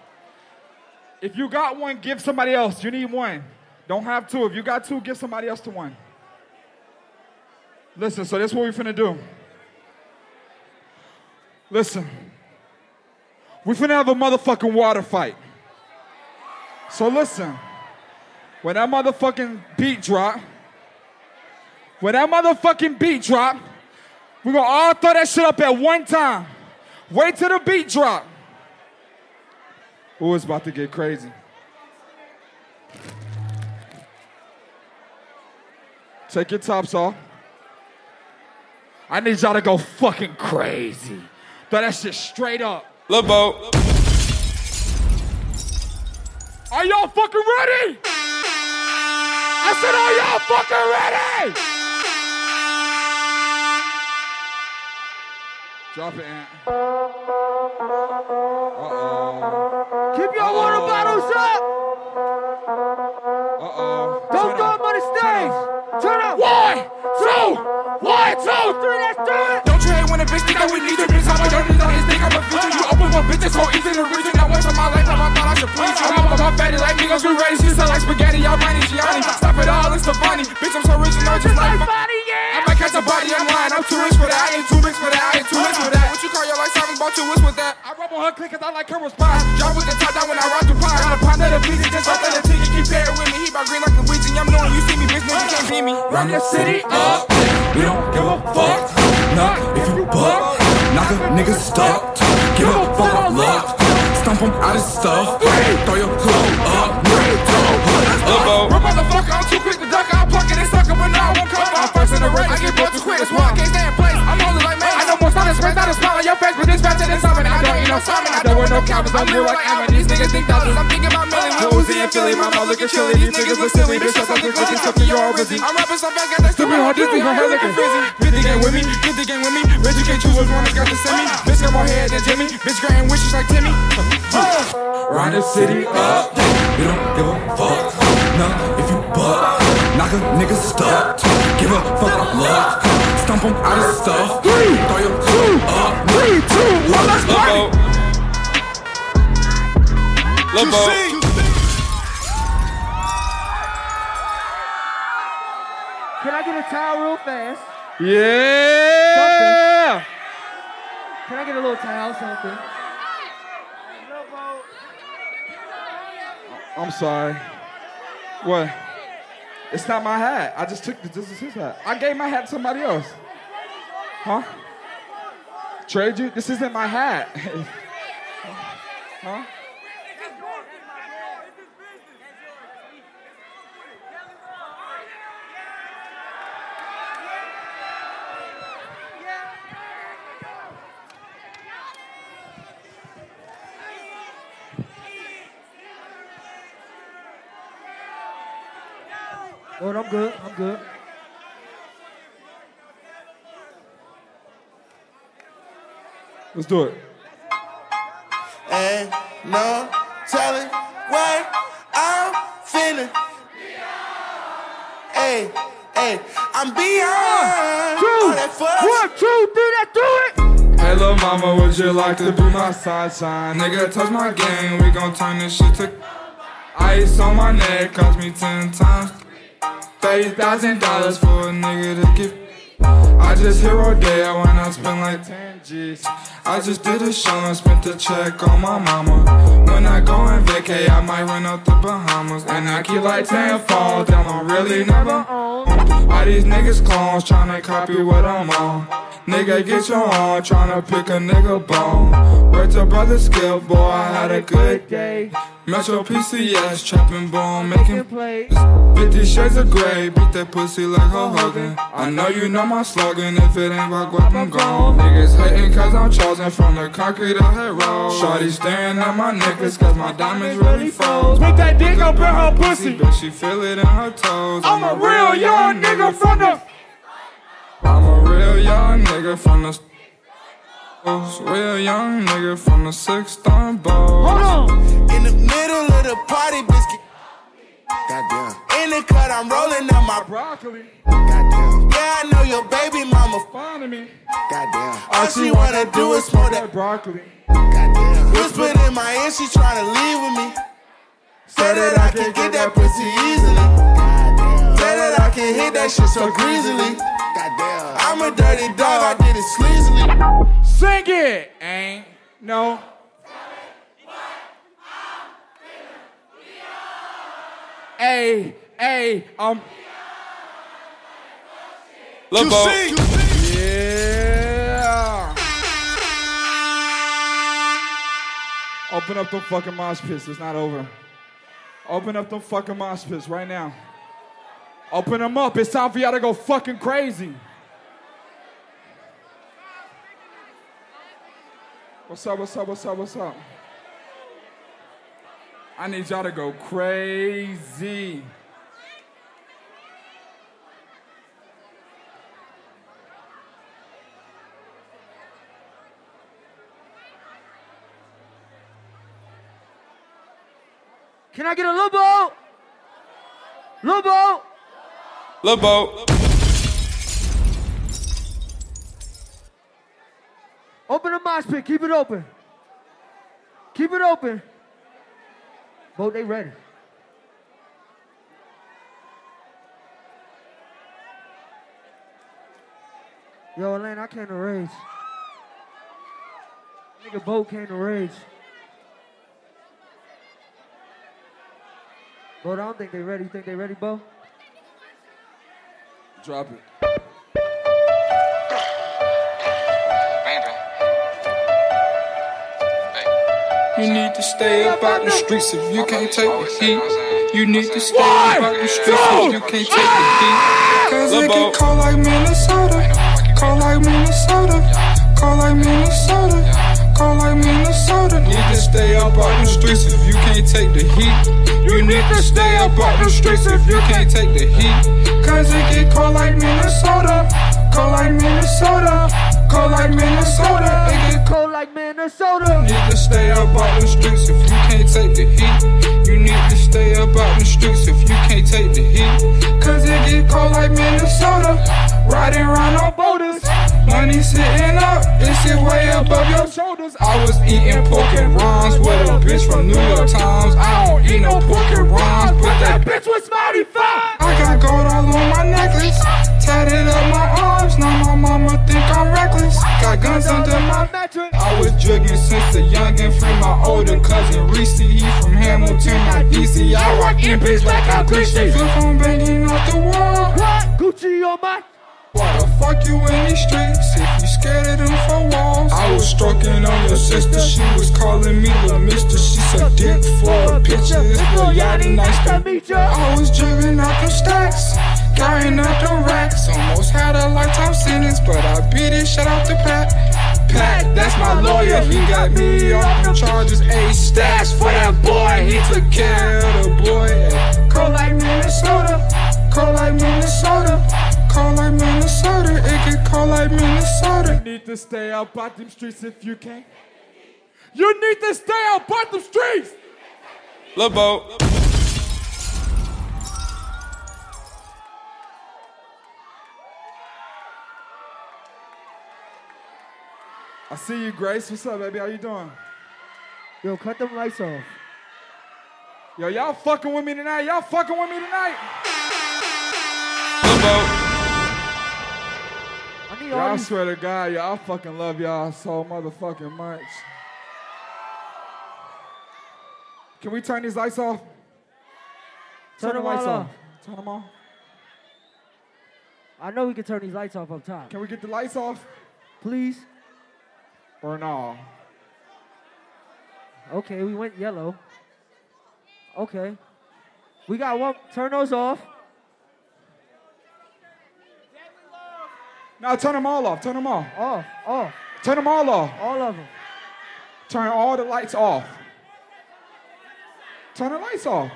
If you got one, give somebody else. You need one. Don't have two. If you got two, give somebody else to one. Listen, so that's what we're finna do. Listen. We're finna have a motherfucking water fight. So listen. When that motherfucking beat drop, when that motherfucking beat drop, we're gonna all throw that shit up at one time. Wait till the beat drop. Ooh, it's about to get crazy. Take your tops off. I need y'all to go fucking crazy. Throw that shit straight up. Lil Bo. Are y'all fucking ready? I said, are y'all fucking ready? Drop it, Ant. Uh-oh. Two, three. Let's do it. Don't you hate when a bitch think that we need you? Bitch, how my dirty on his dick, I'm a feature. You open one bitch, it's so easy to reach. Not once in my life, I thought I should please you. I'm up my fatty like niggas, we ready. She sell like spaghetti, y'all Gianni. Stop it all, it's the funny. Bitch, I'm so original, just like catch a body, I'm lying. I'm too rich for that. I ain't too rich for that. I ain't too rich for that. What you call your life savage? Bought you what's with that? I rub on her click cause I like her response. Drop with the top down when I rock the pie. Got a pound of the beats, just off of the ticket. Keep paired with me. He bout green like a Ouija. I'm knowing you see me, bitch. Nigga can't see me. Run the city up. We don't give a fuck. Nah, if you buck, knock a nigga stuck. Give a fuck up luck. Stomp him out his stuff. Throw your hood up. Lil Bo. Real motherfucker, I'm too quick to duck. I'll pluck it and sucker, but no, I won't come. I'm in the race. I get brought too quick. That's why I can't stay in place. I'm only like man. I know more style space, not a smile on your face, but this faster than something. I don't eat no salmon. I don't wear no cameras. I'm real like Alvin. These niggas think thousands. I'm thinking about millions. Uzi and Philly. My mouth looking chilly. These niggas look silly. Bitch, I'm something cooking, sucking your busy. I'm rapping so fast, got that stupid hard dizzy. Her hair looking frizzy. The game with me. Get the game with me. Bitch, you can't choose which one that's got the semi. Bitch, got more hair than Jimmy. Bitch, granting wishes like Timmy. Run the city up. We don't give a fuck. Nah, if you buck, a nigga stuck. Give fuck up luck. Stomp him out of stuff. Throw your hood up. Three, two, one, let's party. Lobo. Can I get a towel real fast? Yeah. Can I get a little towel, something? I'm sorry. What? It's not my hat. I just took the, this is his hat. I gave my hat to somebody else. Huh? Trade you? This isn't my hat. huh? Lord, I'm good. I'm good. Let's do it. Ain't no telling what I'm feeling. Hey, hey, I'm beyond all that fuss. One, two, three, let's do it. Hey, little mama, would you like to be my sunshine? Nigga, touch my game, we gon' turn this shit to ice on my neck. Cost me ten times, thirty thousand dollars for a nigga to get. I just hit Rodeo when I wanna spend like ten G's. I just did a show and spent the check on my mama. When I go on vacay, I might run out the Bahamas. And I keep like ten phones, them I'm really never on. All these niggas clones tryna copy what I'm on. Nigga, get your own, tryna pick a nigga bone. Word to brother skill, boy, I had a good day. Metro PCS, trapping bone, making plays. 50 shades of gray, beat that pussy like a Hogan. I know you know my slogan, if it ain't about guap, I'm gone. Niggas hating cause I'm chosen from the concrete I had rolled. Shorty staring at my necklace cause my diamonds really froze. Put that dick up in her pussy. But she feel it in her toes. I'm a real young nigga from the. I'm a real young nigga from the. Real young nigga from the sixth thorn bowl. Hold on. In the middle of the party, biscuit. Goddamn. In the cut, I'm rolling up my broccoli. Goddamn. Yeah, I know your baby mama fond of me. Goddamn. All she wanna do is smoke that broccoli. Goddamn. Whispered in my ear, she tryna leave with me. Say that I can get that pussy easily. Goddamn. Say that I can hit that shit so greasily. Goddamn. I'm a dirty dog, I did it sleazily. Sing it. Ain't no. Hey, hey, um. Lobo. Yeah. Open up them fucking mosh pits. It's not over. Open up them fucking mosh pits right now. Open them up. It's time for y'all to go fucking crazy. What's up, what's up, what's up, what's up? I need y'all to go crazy. Can I get a Lobo? Lobo? Lobo. Open the mosh pit. Keep it open. Keep it open. Bo, they ready. Yo, Elaine, I came to rage. Nigga, Bo came to rage. Bo, I don't think they ready. You think they ready, Bo? Drop it. You need to stay up out the streets if you can't take the heat. You need to stay up out the streets if you can't take the heat. Cause it get cold like Minnesota. Cold like Minnesota. Cold like Minnesota. Cold like Minnesota. Need to stay up out the streets if you can't take the heat. You need to stay up out the streets if you can't take the heat. Cause it get cold like Minnesota. Cold like Minnesota. Cold like Minnesota. It get cold Minnesota. Need to stay up out the streets if you can't take the heat. You need to stay up out the streets if you can't take the heat. Cause it get cold like Minnesota. Riding around on boulders. Money sitting up, it sit way above your shoulders. I was eating pork and rinds with a bitch from New York Times. I don't eat no pork and rinds, but that bitch was mighty fine. I got gold all on my necklace, tatted up my arms. Now my mama think I'm reckless. Got guns under my mattress. I was jugging since a youngin' from my older cousin Reese. He from Hamilton, not DC. I rock in bitch like I'm Greasy. Flip phone banging off the wall. Gucci on my. Why the fuck you in these streets if you scared of them four walls? I was stroking on your sister, she was calling me the mister. She said dick for a picture, it's Lil Yachty, nice to meet ya. I was driven out them stacks, carrying out them racks. Almost had a lifetime sentence, but I beat it, shut out the pack. Pat, that's my lawyer, he got me off them charges. Eight stacks for that boy, he took care of the boy. Cold like Minnesota, cold like Minnesota. Cold like Minnesota, it get cold like Minnesota. You need to stay out by them streets if you can. You need to stay out by them streets. Lil see you, Grace. What's up, baby? How you doing? Yo, cut them lights off. Yo, y'all fucking with me tonight. Y'all fucking with me tonight. Lil Bo. I need all Y'all swear to God, y'all fucking love y'all so motherfucking much. Can we turn these lights off? Turn the lights off. off. Turn them off. I know we can turn these lights off up top. Can we get the lights off? Please. Or no? Okay, we went yellow. Okay. We got one. Turn those off. Now turn them all off. Turn them all. Off. Off. Turn them all off. All of them. Turn all the lights off. Turn the lights off.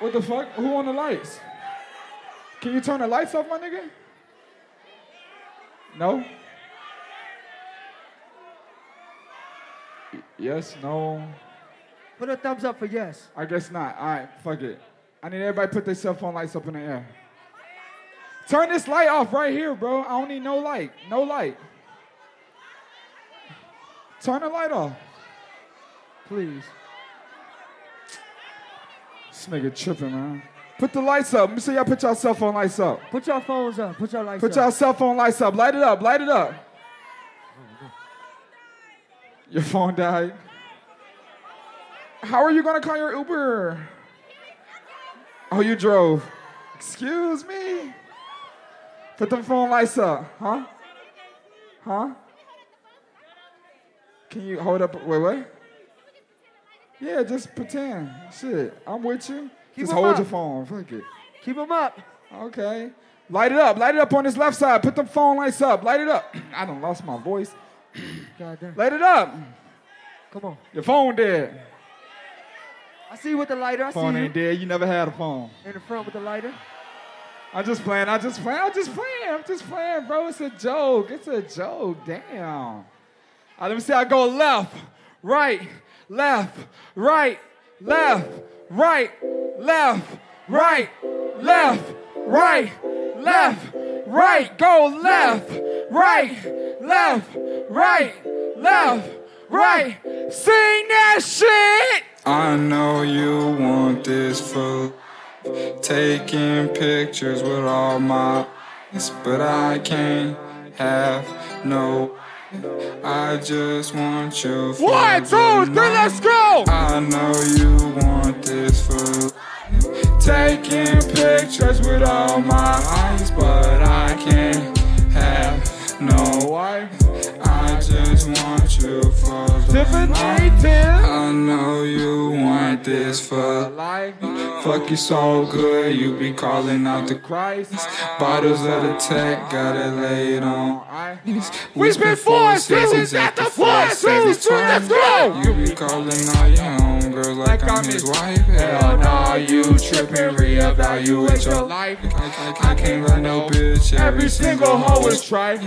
What the fuck? Who on the lights? Can you turn the lights off, my nigga? No? Yes, no. Put a thumbs up for yes. I guess not. All right, fuck it. I need everybody to put their cell phone lights up in the air. Turn this light off right here, bro. I don't need no light. No light. Turn the light off. Please. This nigga tripping, man. Put the lights up. Let me see y'all put y'all cell phone lights up. Put your phones up. Put your lights Put up. y'all cell phone lights up. Light it up. Light it up. Your phone died. How are you gonna call your Uber? Oh, you drove. Excuse me. Put the phone lights up, huh? Huh? Can you hold up? Wait, what? Yeah, just pretend. Shit, I'm with you. Keep just hold up. your phone. Fuck it. Keep them up. Okay. Light it up. Light it up on this left side. Put the phone lights up. Light it up. I done lost my voice. God damn. Light it up. Come on. Your phone dead. I see you with the lighter. I Phone see you. ain't dead. You never had a phone. In the front with the lighter. I'm just playing. I'm just playing. I'm just playing. I'm just playing, bro. It's a joke. It's a joke. Damn. All right, let me see. I go left, right, left, right, left, right, left, right, left, right, left, right. Go left, right, left, right, left, right. Sing that shit. I know you want this for taking pictures with all my but I can't have no. I just want you One, two, three, let's go. I know you want this for taking pictures with all my eyes, but I can't have no wife. I just want you for the night. I know you want this for life. Fuck you so good, you be calling out the Christ. Bottles of the tech, got it laid on ice. We spent four seasons at the four seasons, let's go! You be calling out your homegirls like I'm his wife. Hell nah, you tripping, reevaluate your life. I, I, I can't run no bitch, every single hoe is trife.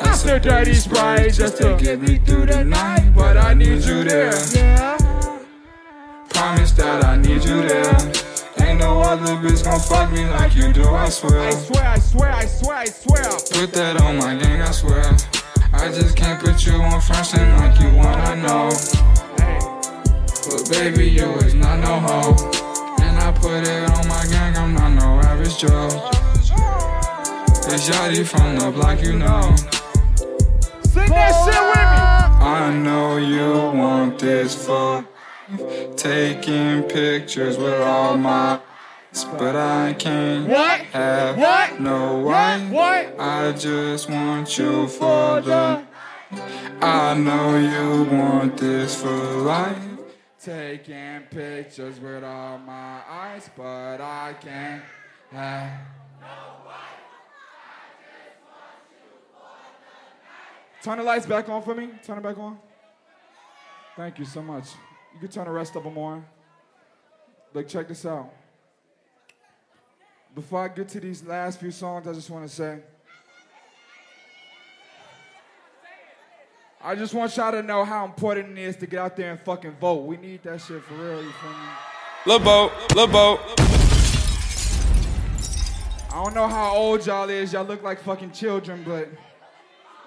That's a dirty sprite just to get me through the night, but I need you there. Yeah. Promise that I need you there. Ain't no other bitch gon' fuck me like you do, I swear. I swear, I swear, I swear, I swear. Put that on my gang, I swear. I just can't put you on front like you wanna know. But baby, you is not no hoe. And I put it on my gang, I'm not no average Joe. It's Yachty from the block, you know. Sing that shit with me. I know you want this for taking pictures with all my but I can't What? have What? no wife. What? I just want you for the. I know you want this for life. Taking pictures with all my eyes, but I can't have. Turn the lights back on for me. Turn it back on. Thank you so much. You can turn the rest of them on. Look, check this out. Before I get to these last few songs, I just want to say. I just want y'all to know how important it is to get out there and fucking vote. We need that shit for real, you feel me? Lil Bo, Lil Bo. I don't know how old y'all is. Y'all look like fucking children, but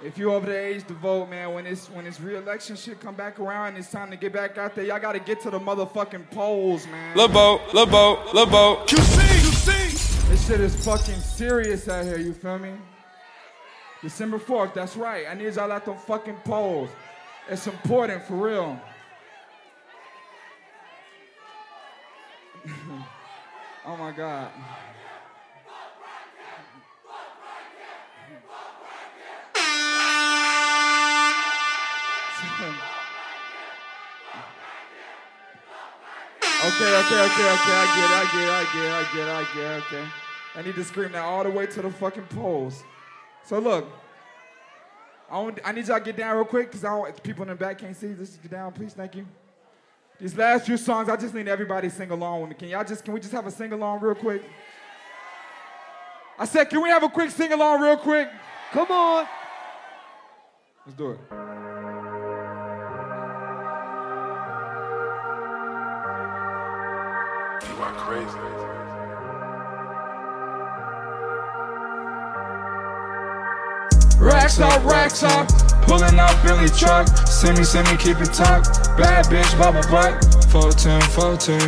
if you're over the age to vote, man, when it's when it's re-election shit come back around, it's time to get back out there. Y'all gotta get to the motherfucking polls, man. Lil Bo, Lil Bo, Lil Bo. QC, QC. This shit is fucking serious out here, you feel me? December 4th, that's right. I need y'all at the fucking polls. It's important for real. oh my God. Okay, okay, okay, okay. I get it, I get it, I get it, I get it, I get it, okay. I need to scream that all the way to the fucking polls. So look, I, want, I need y'all to get down real quick because I don't, people in the back can't see. Just get down, please. Thank you. These last few songs, I just need everybody to sing along with me. Can y'all just, can we just have a sing along real quick? I said, can we have a quick sing along real quick? Come on. Let's do it. Racks up, racks up. Pulling up Billy truck. Send me, send me, keep it tucked. Bad bitch, bubble butt. 14, 14.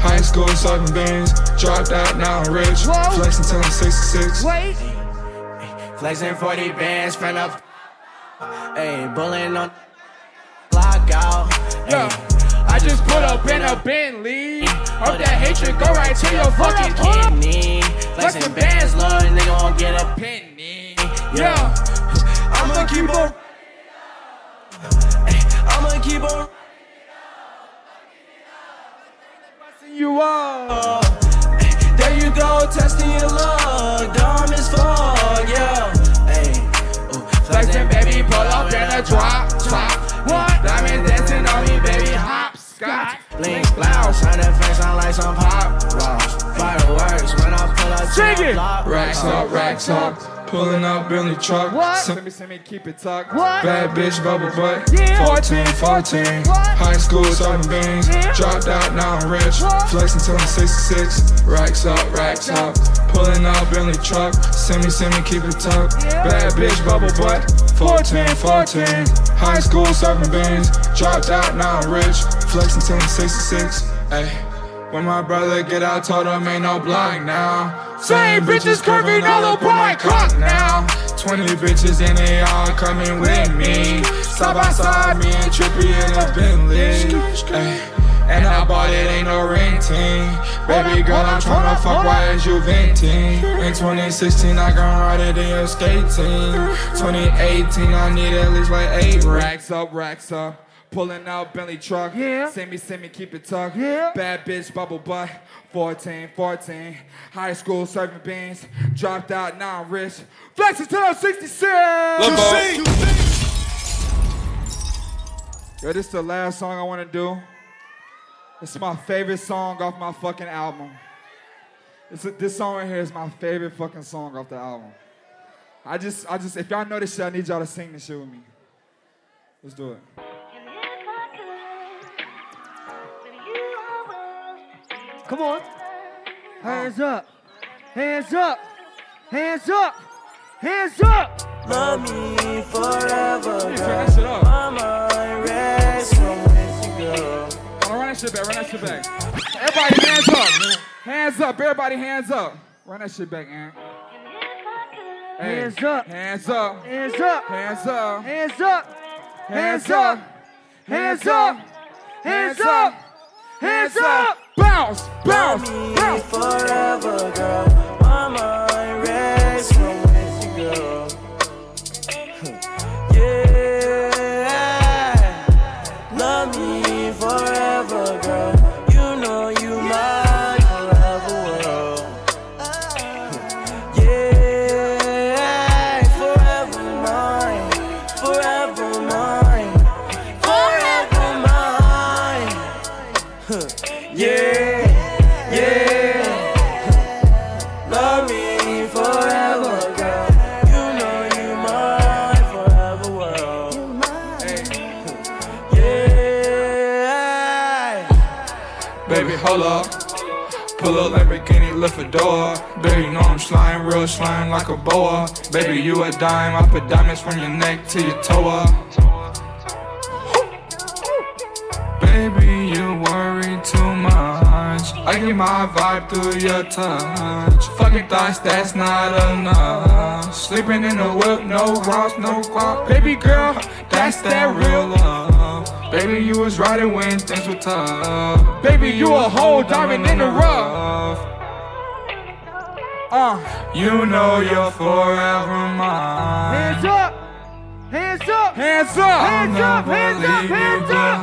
High school, serving beans. Dropped out, now I'm rich. Flexing till I'm 66. Wait. Flexing 40 bands, front up. Hey, bullying on block out. Yeah. I just put up in a Bentley. Hope that hatred go right to your fucking kidney. Flexing bands, little nigga won't get a penny. Yeah. I'ma keep on. I'ma keep on. You up. There you go, testing your luck. Dumb as fuck, yeah. Hey, Flexing, baby, pull up in a drop top. What? Diamonds dancing on me, baby, hop, scotch. Blink, blouse, sign that face on like some pop rocks. Fireworks when I pull up. Sing it. Racks up, racks up. Pulling up Billy truck. What? Send Send me, send me, keep it tucked. What? Bad bitch, bubble butt. Yeah. 14, 14. High school, serving beans. Dropped out, now I'm rich. Flexing till I'm 66. Racks up, racks up. Pulling up Billy truck. Send me, send me, keep it tucked. Bad bitch, bubble butt. 14, 14. High school, serving beans. Dropped out, now I'm rich. Flexing till I'm 66. Ay. When my brother get out, told him ain't no block now. Same bitches curving all up on my cock now. 20 bitches and they all coming with me. Side by side, me and Trippy in a Bentley. Ay, And I bought it, ain't no team. Baby girl, I'm tryna fuck, why is you venting? In 2016, I can ride it in your skate team. 2018, I need at least like eight racks. Racks up, racks up. Pulling out Bentley truck. Yeah. Send me, send me, keep it tucked. Yeah. Bad bitch, bubble butt. 14, 14. High school serving beans. Dropped out, now I'm rich. Flexing till I'm 66. Yo, this is the last song I want to do. It's my favorite song off my fucking album. It's this song right here is my favorite fucking song off the album. I just, I just, if y'all know this shit, I need y'all to sing this shit with me. Let's do it. Come on. Hands up. Hands up. Hands up. Hands up. Love me forever, Turn girl. that shit up. My mind rests from with you, girl. Oh, run that shit back, run that shit back. Everybody hands up. Hands up, everybody hands up. Run that shit back, man. Hey, Hands up. Hands up. Hands up. Hands up. Hands up. Hands up. Hands up. Hands up. Hands up bounce, bounce, bounce. Love me forever, girl, mama. Pull up Lamborghini, lift a door. Baby, know I'm slime, real slime like a boa. Baby, you a dime. I put diamonds from your neck to your toe. Baby, you worry too much. I get my vibe through your touch. Fucking thoughts, that's not enough. Sleeping in the whip, no Ross, no guap. Baby girl, that's that real love. Baby, you was riding when things were tough. Baby, you a whole diamond in the rough. Uh, you know you're forever mine. Hands up. Hands up. Hands up. Hands up. Hands up. Hands up.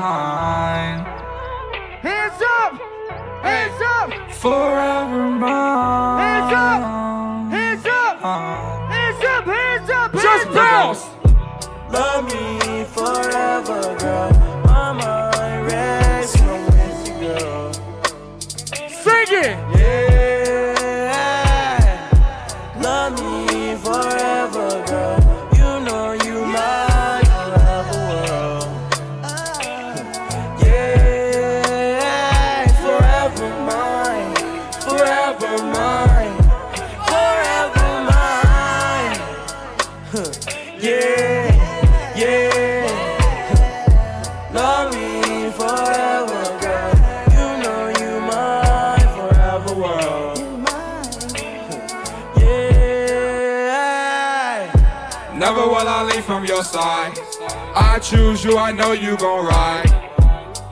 Hands up. Hands up. Forever mine. Hands up. Hands up. Hands up. Hands up. Just bounce. Love me forever, girl mama. Know you gon' ride.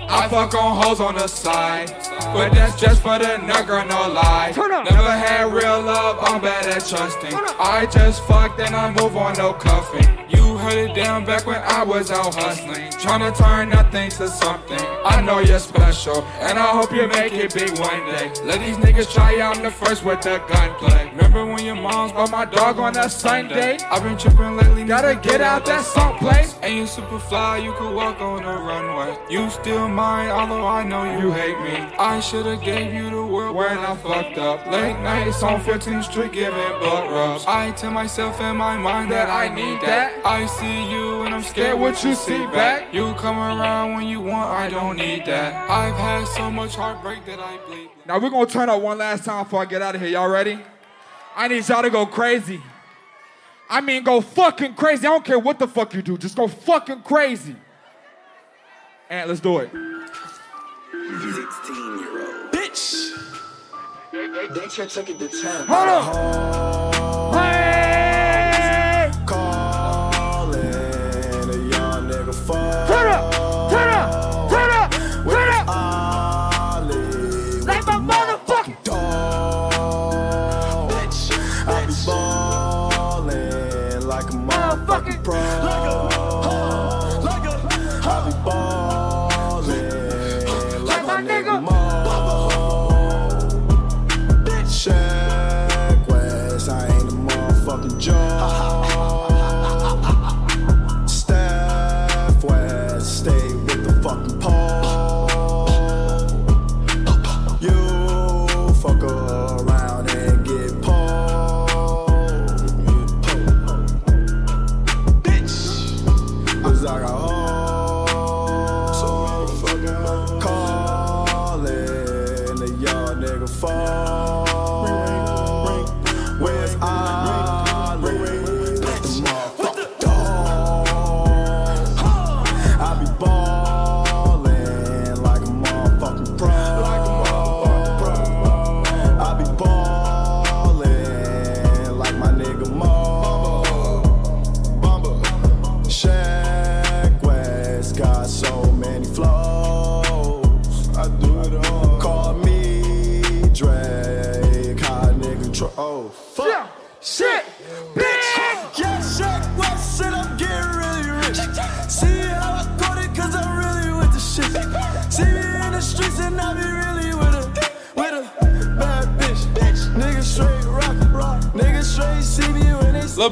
I fuck on hoes on the side. But that's just for the nigga, no lie. Never had real love, I'm bad at trusting. I just fucked and I move on, no cuffing. You heard it down back when I was out hustling. Tryna turn nothing to something. I know you're special, and I hope you make it big one day. Let these niggas try I'm the first with the gunplay. Remember when your mom's bought my dog on a Sunday? I've been tripping lately, gotta get out that someplace. And you super fly, you could walk on the runway. You still mine, although I know you hate me. I should've gave you the world when I fucked up. Late nights on 14th Street giving butt rubs. I tell myself in my mind that I need that. I see you I'm scared what you see back. You come around when you want, I don't need that. I've had so much heartbreak that I bleed. Now we're gonna turn up one last time before I get out of here. Y'all ready? I need y'all to go crazy. I mean, go fucking crazy. I don't care what the fuck you do. Just go fucking crazy. And let's do it. 16 year old. Bitch! They should took it to 10. Hold on. Oh. Hey.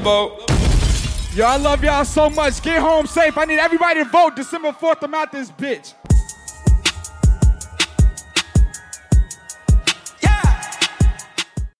boat. Yo, I love y'all so much. Get home safe. I need everybody to vote December 4th. I'm out this bitch.